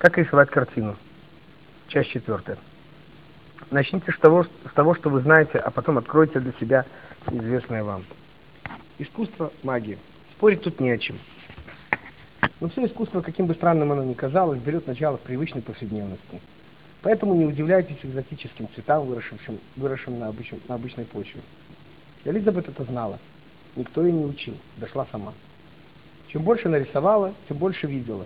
Как рисовать картину? Часть четвертая. Начните с того, с того, что вы знаете, а потом откройте для себя неизвестное вам. Искусство – магия. Спорить тут не о чем. Но все искусство, каким бы странным оно ни казалось, берет начало в привычной повседневности. Поэтому не удивляйтесь экзотическим цветам, выросшим, выросшим на, обыч, на обычной почве. Элизабет это знала. Никто ее не учил, дошла сама. Чем больше нарисовала, тем больше видела.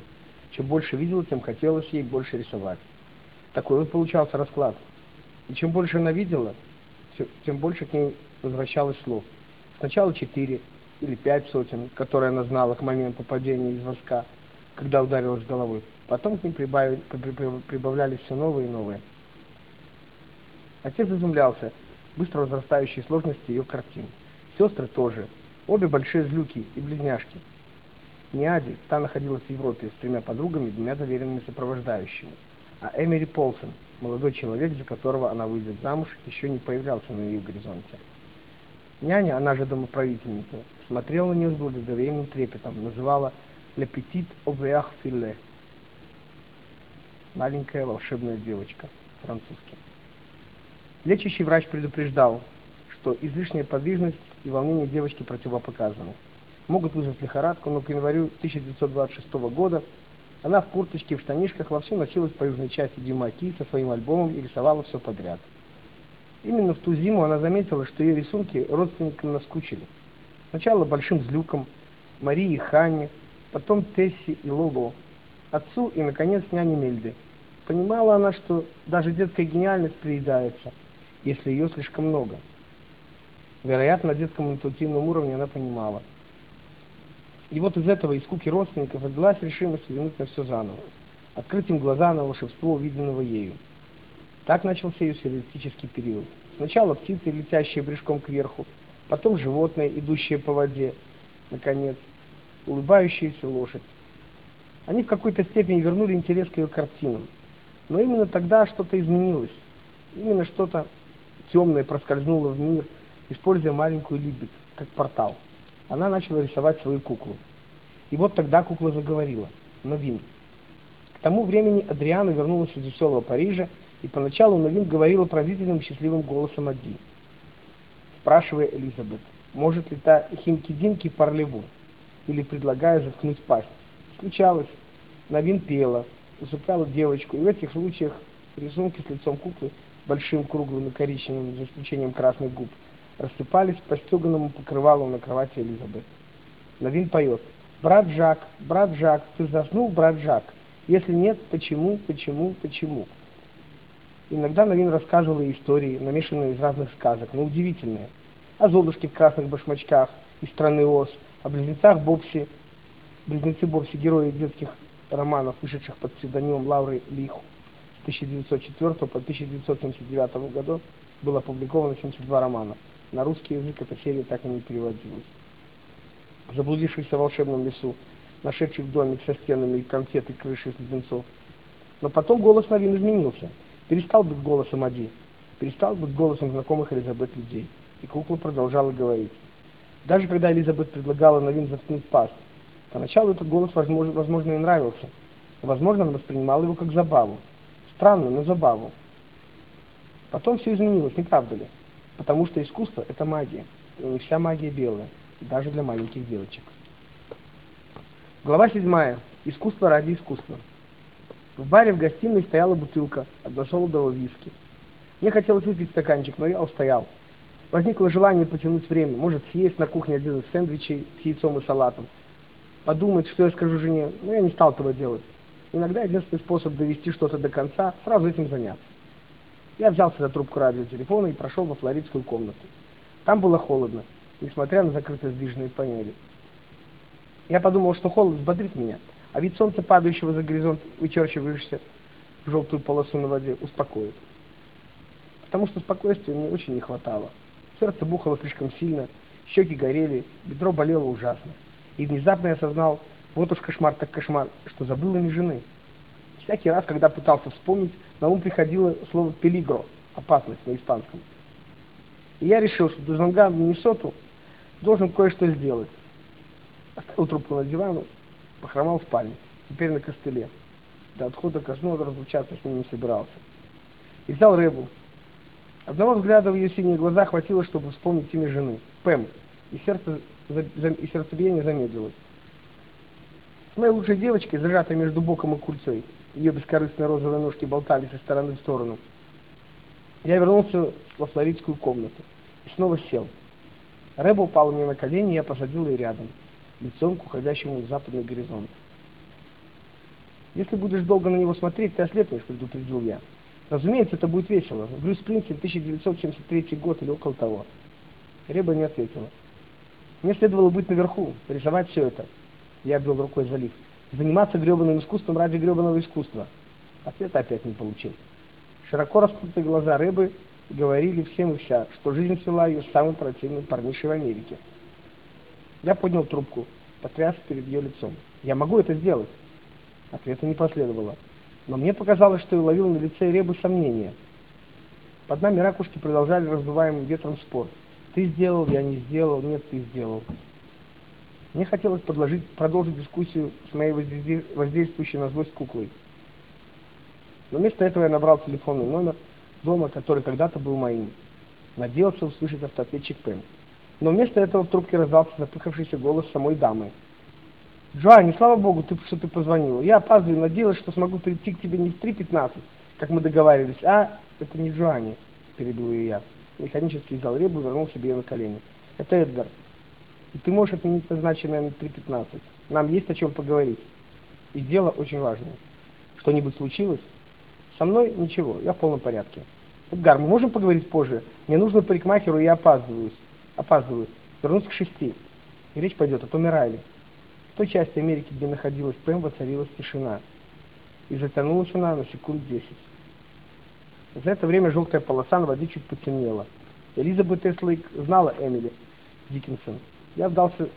Чем больше видела, тем хотелось ей больше рисовать. Такой вот получался расклад. И чем больше она видела, тем больше к ней возвращалось слов. Сначала четыре или пять сотен, которые она знала к моменту падения из воска, когда ударилась головой. Потом к ним прибавлялись все новые и новые. Отец изумлялся быстро возрастающей сложности ее картин. Сестры тоже. Обе большие злюки и близняшки. Ниади, та находилась в Европе с тремя подругами и двумя доверенными сопровождающими. А Эмери Полсон, молодой человек, за которого она выйдет замуж, еще не появлялся на ее горизонте. Няня, она же домоправительница, смотрела на нее с благоговейным трепетом, называла «Le petit auberge filet» маленькая волшебная девочка, французский. Лечащий врач предупреждал, что излишняя подвижность и волнение девочки противопоказаны. Могут вызвать лихорадку, но к январю 1926 года она в курточке и в штанишках вовсю носилась по южной части Дюмаки со своим альбомом и рисовала все подряд. Именно в ту зиму она заметила, что ее рисунки родственникам наскучили. Сначала большим злюком, Марии и Ханне, потом Тесси и Лоло, отцу и, наконец, няне Мельды. Понимала она, что даже детская гениальность приедается, если ее слишком много. Вероятно, на детском интуитивном уровне она понимала. И вот из этого, из скуки родственников, родилась решимость вернуть на все заново, открыть им глаза на волшебство, увиденного ею. Так начался ее сюрреалистический период. Сначала птицы, летящие брюшком кверху, потом животные, идущие по воде, наконец, улыбающаяся лошадь. Они в какой-то степени вернули интерес к ее картинам. Но именно тогда что-то изменилось. Именно что-то темное проскользнуло в мир, используя маленькую Либет как портал. Она начала рисовать свою куклу. И вот тогда кукла заговорила. Новин. К тому времени Адриана вернулась из веселого Парижа, и поначалу Новин говорила пронзительным счастливым голосом Ади, спрашивая Элизабет, может ли та химки-динки парлеву, или предлагая заткнуть пасть. Случалось. Новин пела, усыпляла девочку, и в этих случаях рисунки с лицом куклы, большим, круглым и коричневым, за исключением красных губ, рассыпались по стеганому покрывалу на кровати Элизабет. Новин поет «Брат Жак, брат Жак, ты заснул, брат Жак? Если нет, почему, почему, почему?» Иногда Новин рассказывала истории, намешанные из разных сказок, но удивительные. О Золушке в красных башмачках из страны Оз, о близнецах Бобси, близнецы Бобси, герои детских романов, вышедших под псевдонимом Лауры Лиху с 1904 по 1979 году, было опубликовано 72 романа. На русский язык эта серия так и не переводилась. Заблудившийся в волшебном лесу, нашедший домик со стенами и конфеты крыши из леденцов. Но потом голос Новин изменился. Перестал быть голосом Ади, перестал быть голосом знакомых Элизабет людей. И кукла продолжала говорить. Даже когда Элизабет предлагала Новин заткнуть паст, поначалу этот голос, возможно, возможно и нравился. Возможно, она воспринимала его как забаву. Странную, но забаву. Потом все изменилось, не правда ли? Потому что искусство – это магия. И вся магия белая, даже для маленьких девочек. Глава 7. Искусство ради искусства. В баре в гостиной стояла бутылка односолодового виски. Мне хотелось выпить стаканчик, но я устоял. Возникло желание потянуть время, может съесть на кухне один из сэндвичей с яйцом и салатом. Подумать, что я скажу жене, но я не стал этого делать. Иногда единственный способ довести что-то до конца – сразу этим заняться. Я взялся за трубку радиотелефона и прошел во флоридскую комнату. Там было холодно, несмотря на закрытые сдвижные панели. Я подумал, что холод взбодрит меня, а вид солнца, падающего за горизонт, вычерчивающегося в желтую полосу на воде, успокоит. Потому что спокойствия мне очень не хватало. Сердце бухало слишком сильно, щеки горели, бедро болело ужасно. И внезапно я осознал, вот уж кошмар так кошмар, что забыл ни жены. Всякий раз, когда пытался вспомнить, на ум приходило слово «пелигро» — опасность на испанском. И я решил, что звонка в Миннесоту должен кое-что сделать. Оставил трубку на диване, похромал в спальню, теперь на костыле. До отхода ко сну разлучаться с ним не собирался. И взял рыбу. Одного взгляда в ее синие глаза хватило, чтобы вспомнить имя жены. Пэм. И, сердце, и сердцебиение замедлилось. С моей лучшей девочкой, зажатой между боком и кульцой, ее бескорыстные розовые ножки болтались со стороны в сторону. Я вернулся во флоридскую комнату и снова сел. Рэба упала мне на колени, я посадил ее рядом, лицом к уходящему в западный горизонт. Если будешь долго на него смотреть, ты ослепнешь, предупредил я. Разумеется, это будет весело. Брюс Спрингстин, 1973 год или около того. Реба не ответила. Мне следовало быть наверху, рисовать все это. Я обвел рукой залив. Заниматься гребаным искусством ради гребаного искусства. Ответа опять не получил. Широко раскрытые глаза рыбы говорили всем и вся, что жизнь свела ее самым противным парнишей в Америке. Я поднял трубку, потряс перед ее лицом. «Я могу это сделать!» Ответа не последовало. Но мне показалось, что я уловил на лице Ребы сомнения. Под нами ракушки продолжали раздуваемым ветром спор. «Ты сделал, я не сделал, нет, ты сделал». Мне хотелось подложить, продолжить дискуссию с моей воздействующей на злость куклой. Но вместо этого я набрал телефонный номер дома, который когда-то был моим. Надеялся услышать автоответчик Пэм. Но вместо этого в трубке раздался запыхавшийся голос самой дамы. «Джоанни, слава богу, ты, что ты позвонила. Я опаздываю, надеялась, что смогу прийти к тебе не в 3.15, как мы договаривались, а это не Джоанни», — перебил ее я. Механически взял рыбу и вернул себе ее на колени. «Это Эдгар. И ты можешь отменить назначенное на 3.15. Нам есть о чем поговорить. И дело очень важное. Что-нибудь случилось?» Со мной ничего, я в полном порядке. Эдгар, мы можем поговорить позже? Мне нужно парикмахеру, я опаздываю. Опаздываю. Вернусь к шести. И речь пойдет о Томе. В той части Америки, где находилась Пэм, воцарилась тишина. И затянулась она на секунд десять. За это время желтая полоса на воде чуть потемнела. Элизабет Эслейк знала Эмили Диккенсон. Я вдался,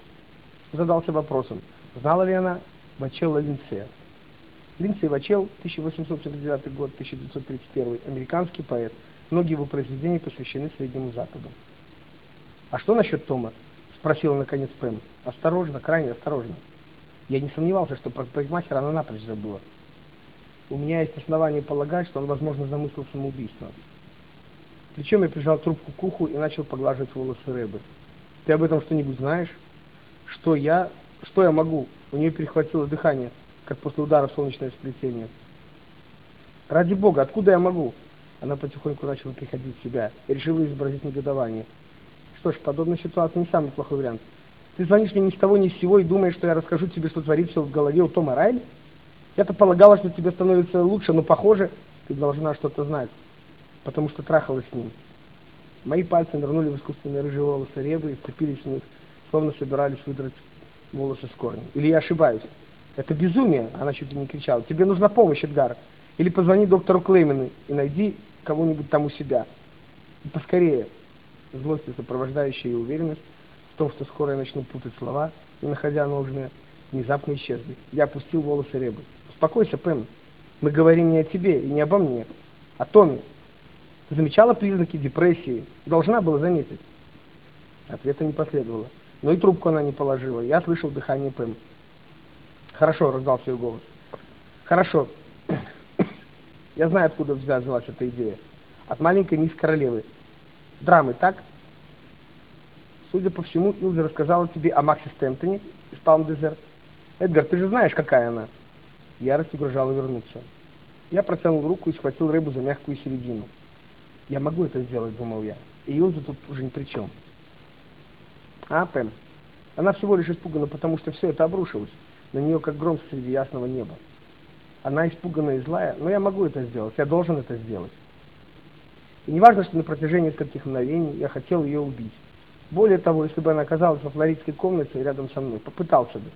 задался вопросом, знала ли она Бачелла Линдсея. Линдсей Вачел, 1849 год, 1931, американский поэт. Многие его произведения посвящены Среднему Западу. «А что насчет Тома?» – спросила наконец Пэм. «Осторожно, крайне осторожно». Я не сомневался, что про парикмахера она напрочь забыла. У меня есть основания полагать, что он, возможно, замыслил самоубийство. Причем я прижал трубку к уху и начал поглаживать волосы Рэбы. «Ты об этом что-нибудь знаешь?» «Что я? Что я могу?» У нее перехватило дыхание как после удара в солнечное сплетение. «Ради Бога, откуда я могу?» Она потихоньку начала приходить в себя и решила изобразить негодование. «Что ж, подобная ситуация не самый плохой вариант. Ты звонишь мне ни с того ни с сего и думаешь, что я расскажу тебе, что творится в голове у Тома Райли? Я-то полагала, что тебе становится лучше, но, похоже, ты должна что-то знать, потому что трахалась с ним». Мои пальцы нырнули в искусственные рыжие волосы Ребы и вцепились в них, словно собирались выдрать волосы с корнем. Или я ошибаюсь? Это безумие, она чуть ли не кричала. Тебе нужна помощь, Эдгар. Или позвони доктору Клеймену и найди кого-нибудь там у себя. И поскорее. Злость, сопровождающая и уверенность в том, что скоро я начну путать слова, не находя нужные, внезапно исчезли. Я опустил волосы Ребы. Успокойся, Пэм. Мы говорим не о тебе и не обо мне, а Томе. Замечала признаки депрессии? Должна была заметить. Ответа не последовало. Но и трубку она не положила. Я слышал дыхание Пэм. Хорошо, раздался ее голос. Хорошо. Я знаю, откуда взялась эта идея. От маленькой мисс королевы. Драмы, так? Судя по всему, Илза рассказала тебе о Максе Стентоне из Палм Дезерт. Эдгар, ты же знаешь, какая она. Ярость угрожала вернуться. Я протянул руку и схватил рыбу за мягкую середину. Я могу это сделать, думал я. И Илза тут уже ни при чем. А, Пэм? Она всего лишь испугана, потому что все это обрушилось на нее как гром среди ясного неба. Она испуганная и злая, но я могу это сделать, я должен это сделать. И не важно, что на протяжении нескольких мгновений я хотел ее убить. Более того, если бы она оказалась во флоридской комнате рядом со мной, попытался бы.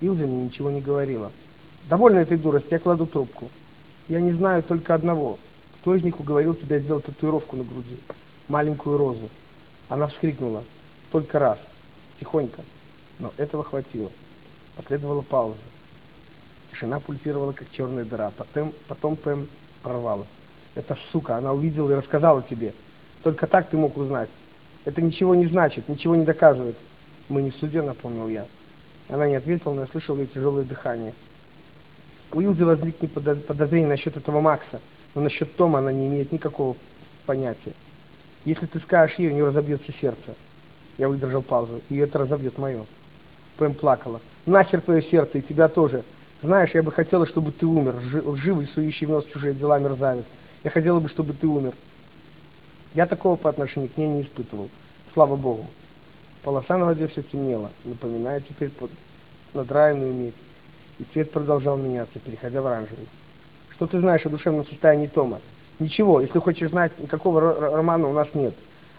Илза мне ничего не говорила. Довольно этой дурости, я кладу трубку. Я не знаю только одного. Кто из них уговорил тебя сделать татуировку на груди? Маленькую розу. Она вскрикнула. Только раз. Тихонько. Но этого хватило. Последовала пауза. Тишина пульсировала, как черная дыра. Потом, потом Пэм прорвала. Это сука, она увидела и рассказала тебе. Только так ты мог узнать. Это ничего не значит, ничего не доказывает. Мы не в суде, напомнил я. Она не ответила, но я слышал ее тяжелое дыхание. У Илзы возникнет подозрение насчет этого Макса, но насчет Тома она не имеет никакого понятия. Если ты скажешь ей, у нее разобьется сердце. Я выдержал паузу, и это разобьет мое. Пэм плакала. Нахер твое сердце, и тебя тоже. Знаешь, я бы хотела, чтобы ты умер, живый, сующий в нос чужие дела мерзавец. Я хотела бы, чтобы ты умер. Я такого по отношению к ней не испытывал. Слава Богу. Полоса на воде все темнела, напоминая теперь под надраенную медь. И цвет продолжал меняться, переходя в оранжевый. Что ты знаешь о душевном состоянии Тома? Ничего, если хочешь знать, никакого романа у нас нет.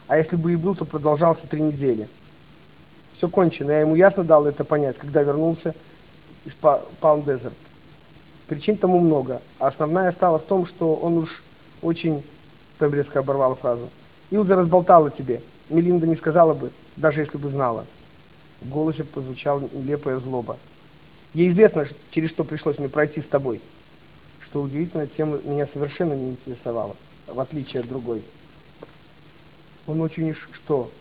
А если бы и был, то продолжался три недели. Все кончено, я ему ясно дал это понять, когда вернулся из Палм Дезерт. Причин тому много, а основная стала в том, что он уж очень... Там резко оборвал фразу. Илза разболтала тебе. Мелинда не сказала бы, даже если бы знала. В голосе прозвучала нелепая злоба. Ей известно, через что пришлось мне пройти с тобой. Что удивительно, тема меня совершенно не интересовала, в отличие от другой. Он очень уж что?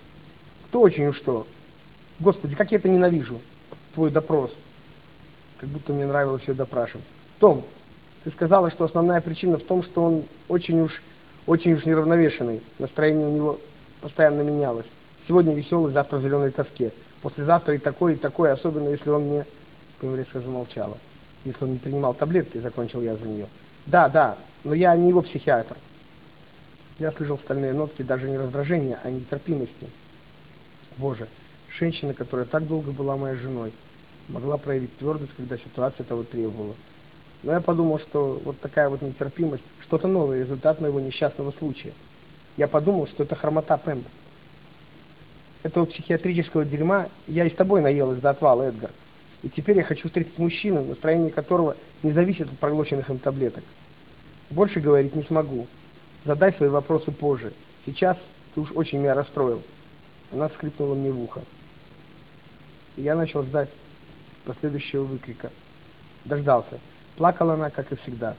Кто очень уж что? Господи, как я это ненавижу, твой допрос. Как будто мне нравилось ее допрашивать. Том, ты сказала, что основная причина в том, что он очень уж, очень уж неравновешенный. Настроение у него постоянно менялось. Сегодня веселый, завтра в зеленой тоске. Послезавтра и такой, и такой, особенно если он мне... Певрецка замолчала. Если он не принимал таблетки, закончил я за нее. Да, да, но я не его психиатр. Я слышал стальные нотки даже не раздражения, а нетерпимости. Боже, женщина, которая так долго была моей женой, могла проявить твердость, когда ситуация того требовала. Но я подумал, что вот такая вот нетерпимость, что-то новое, результат моего несчастного случая. Я подумал, что это хромота Пэм. Этого психиатрического дерьма я и с тобой наелась до отвала, Эдгар. И теперь я хочу встретить мужчину, настроение которого не зависит от проглоченных им таблеток. Больше говорить не смогу. Задай свои вопросы позже. Сейчас ты уж очень меня расстроил. Она скрипнула мне в ухо. И я начал ждать последующего выкрика. Дождался. Плакала она, как и всегда.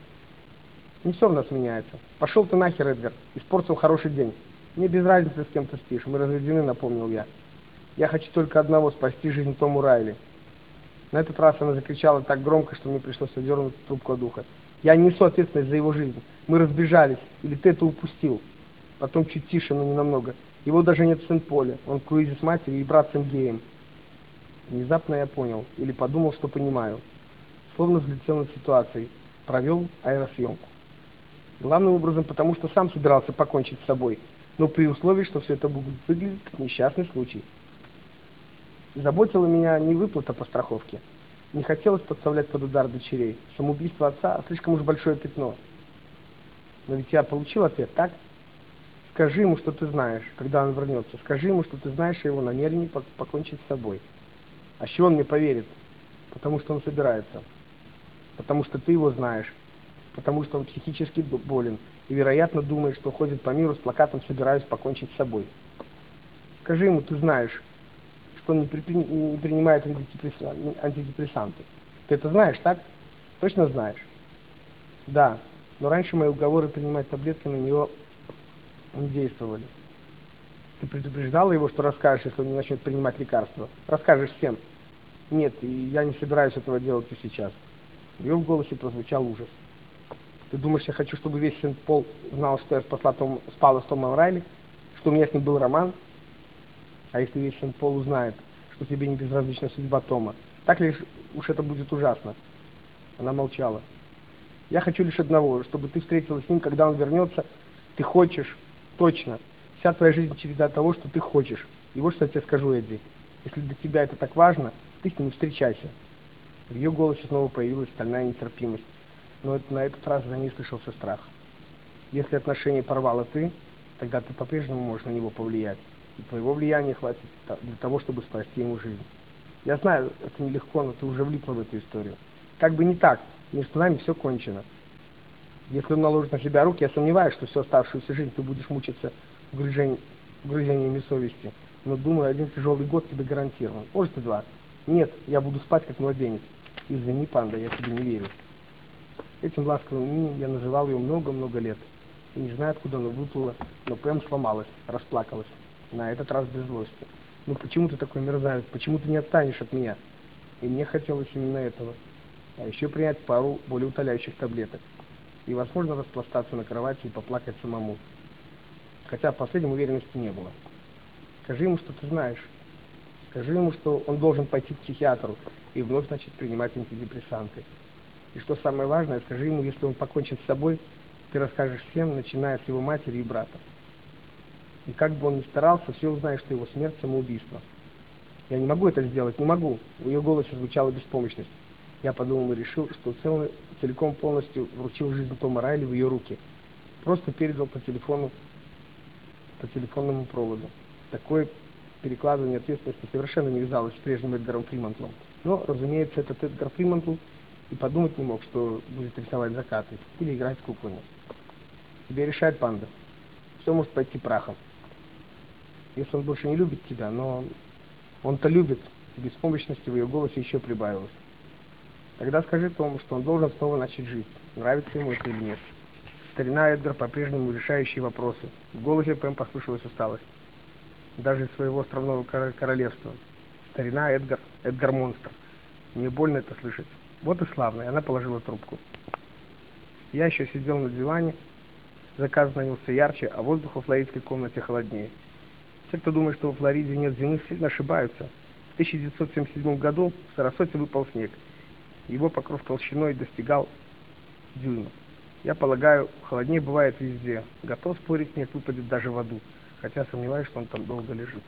Не все у нас меняется. Пошел ты нахер, Эдгар. Испортил хороший день. Мне без разницы, с кем ты спишь. Мы разведены, напомнил я. Я хочу только одного, спасти жизнь Тому Райли. На этот раз она закричала так громко, что мне пришлось одернуть трубку от уха. Я несу ответственность за его жизнь. Мы разбежались. Или ты это упустил? Потом чуть тише, но не намного. Его даже нет в Сент-Поле. Он в круизе с матерью и брат с Геем. Внезапно я понял, или подумал, что понимаю. Словно взлетел над ситуацией. Провел аэросъемку. Главным образом потому, что сам собирался покончить с собой, но при условии, что все это будет выглядеть как несчастный случай. Заботила меня не выплата по страховке. Не хотелось подставлять под удар дочерей. Самоубийство отца – слишком уж большое пятно. Но ведь я получил ответ, так? Скажи ему, что ты знаешь, когда он вернется. Скажи ему, что ты знаешь о его намерении покончить с собой. А чего он мне поверит? Потому что он собирается. Потому что ты его знаешь. Потому что он психически болен. И, вероятно, думает, что ходит по миру с плакатом «Собираюсь покончить с собой». Скажи ему, ты знаешь, что не, при, не принимает антидепрессанты. Ты это знаешь, так? Точно знаешь? Да, но раньше мои уговоры принимать таблетки на него не действовали. Ты предупреждала его, что расскажешь, если он не начнет принимать лекарства? Расскажешь всем. Нет, и я не собираюсь этого делать и сейчас. В ее голосе прозвучал ужас. Ты думаешь, я хочу, чтобы весь Сент-Пол знал, что я спасла Том, спала с Томом Райли? Что у меня с ним был роман? А если весь Сент-Пол узнает, что тебе не безразлична судьба Тома, так ли уж это будет ужасно? Она молчала. Я хочу лишь одного, чтобы ты встретилась с ним, когда он вернется. Ты хочешь, точно. Вся твоя жизнь череда того, что ты хочешь. И вот что я тебе скажу, Эдди. Если для тебя это так важно, ты с ним встречайся. В ее голосе снова появилась стальная нетерпимость. Но это, на этот раз за ней слышался страх. Если отношения порвала ты, тогда ты по-прежнему можешь на него повлиять и твоего влияния хватит для того, чтобы спасти ему жизнь. Я знаю, это нелегко, но ты уже влипла в эту историю. Как бы не так, между нами все кончено. Если он наложит на себя руки, я сомневаюсь, что всю оставшуюся жизнь ты будешь мучиться угрызень, угрызениями совести. Но думаю, один тяжелый год тебе гарантирован. Может и два. Нет, я буду спать как младенец. Извини, панда, я тебе не верю. Этим ласковым именем я называл ее много-много лет. И не знаю, откуда она выплыла, но прям сломалась, расплакалась на этот раз без злости. Ну почему ты такой мерзавец? Почему ты не отстанешь от меня? И мне хотелось именно этого. а еще принять пару более утоляющих таблеток. И, возможно, распластаться на кровати и поплакать самому. Хотя в последнем уверенности не было. Скажи ему, что ты знаешь. Скажи ему, что он должен пойти к психиатру и вновь начать принимать антидепрессанты. И что самое важное, скажи ему, если он покончит с собой, ты расскажешь всем, начиная с его матери и брата. И как бы он ни старался, все узнают, что его смерть – самоубийство. Я не могу это сделать, не могу. В ее голосе звучала беспомощность. Я подумал и решил, что цел, целиком полностью вручил жизнь Тома Райли в ее руки. Просто передал по телефону, по телефонному проводу. Такое перекладывание ответственности совершенно не вязалось с прежним Эдгаром Фримантлом. Но, разумеется, этот Эдгар Фримантл и подумать не мог, что будет рисовать закаты или играть с куклами. Тебе решает панда. Все может пойти прахом. Если он больше не любит тебя, но он-то любит, и беспомощности в ее голосе еще прибавилось. Тогда скажи Тому, что он должен снова начать жить, нравится ему это или нет. Старина Эдгар по-прежнему решающие вопросы. В голосе Пэм послышалась усталость. Даже из своего островного королевства. Старина Эдгар, Эдгар монстр. Мне больно это слышать. Вот и славно, и она положила трубку. Я еще сидел на диване, заказ становился ярче, а воздух во флоридской комнате холоднее. Те, кто думает, что во Флориде нет зимы, сильно ошибаются. В 1977 году в Сарасоте выпал снег. Его покров толщиной достигал дюйма. Я полагаю, холоднее бывает везде. Готов спорить, снег выпадет даже в аду, хотя сомневаюсь, что он там долго лежит.